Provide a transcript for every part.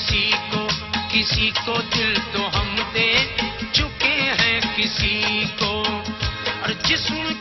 کسی کو کسی کو دل تو ہم دے چکے ہیں کسی کو۔ اور جسم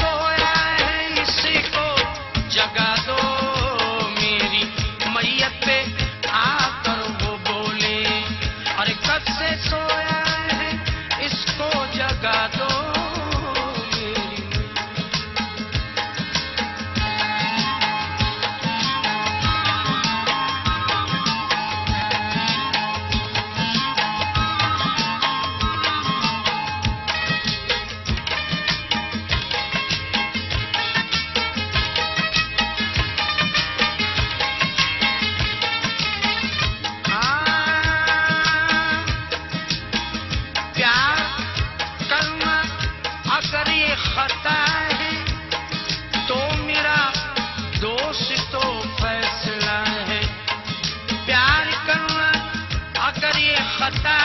سویا Hasta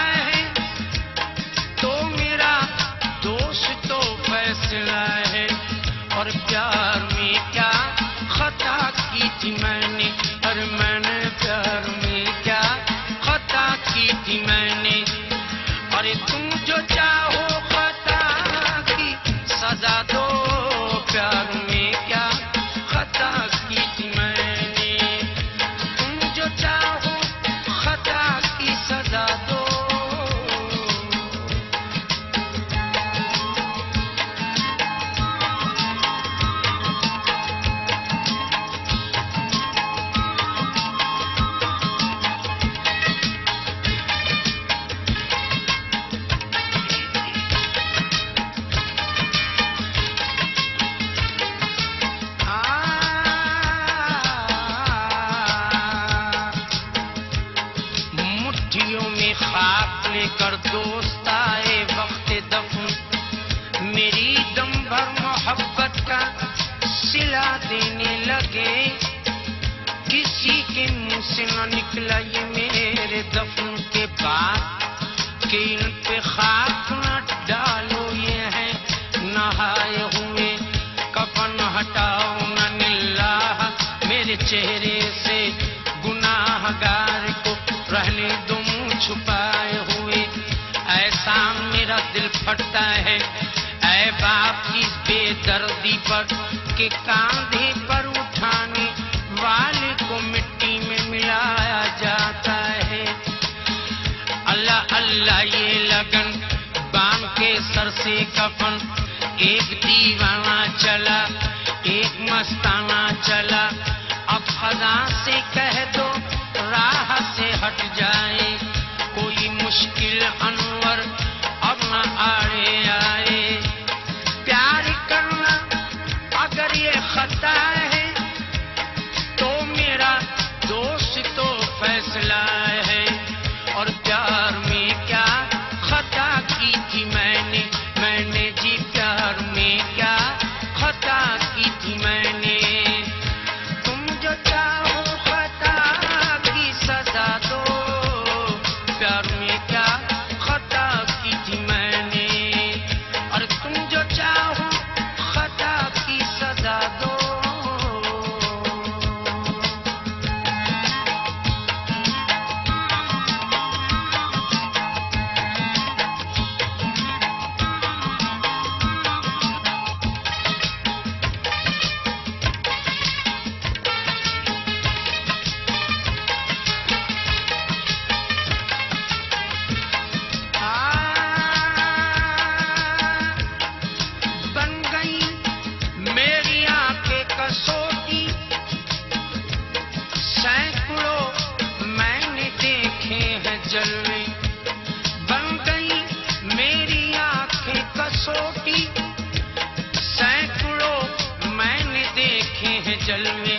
دوست آئے وقت دفن میری دم بھر محبت کا سلا دینے لگے۔ کسی کے منہ سے نہ نکلا یہ میرے دفن کے بعد۔ کہ ان پہ خاک نہ ڈالو یہ ہے۔ نہائے ہوئے کفن ہٹاؤ نہ نلا میرے چہرے سے گناہ گار کو رہنے دو منہ چھپائے دل پھٹتا ہے۔ اے باپ کی بے دردی پر کہ کاندھے پر اٹھانے والے کو مٹی میں ملایا جاتا ہے۔ اللہ اللہ، یہ لگن بام کے سر سے کفن۔ ایک دیوانہ چلا، ایک مستانہ چلا۔ اب خدا سے کہہ دو، راہ سے ہٹ جائے۔ کوئی مشکل انور آڑے آڑے۔ پیار کرنا اگر یہ خطا کسوٹی میں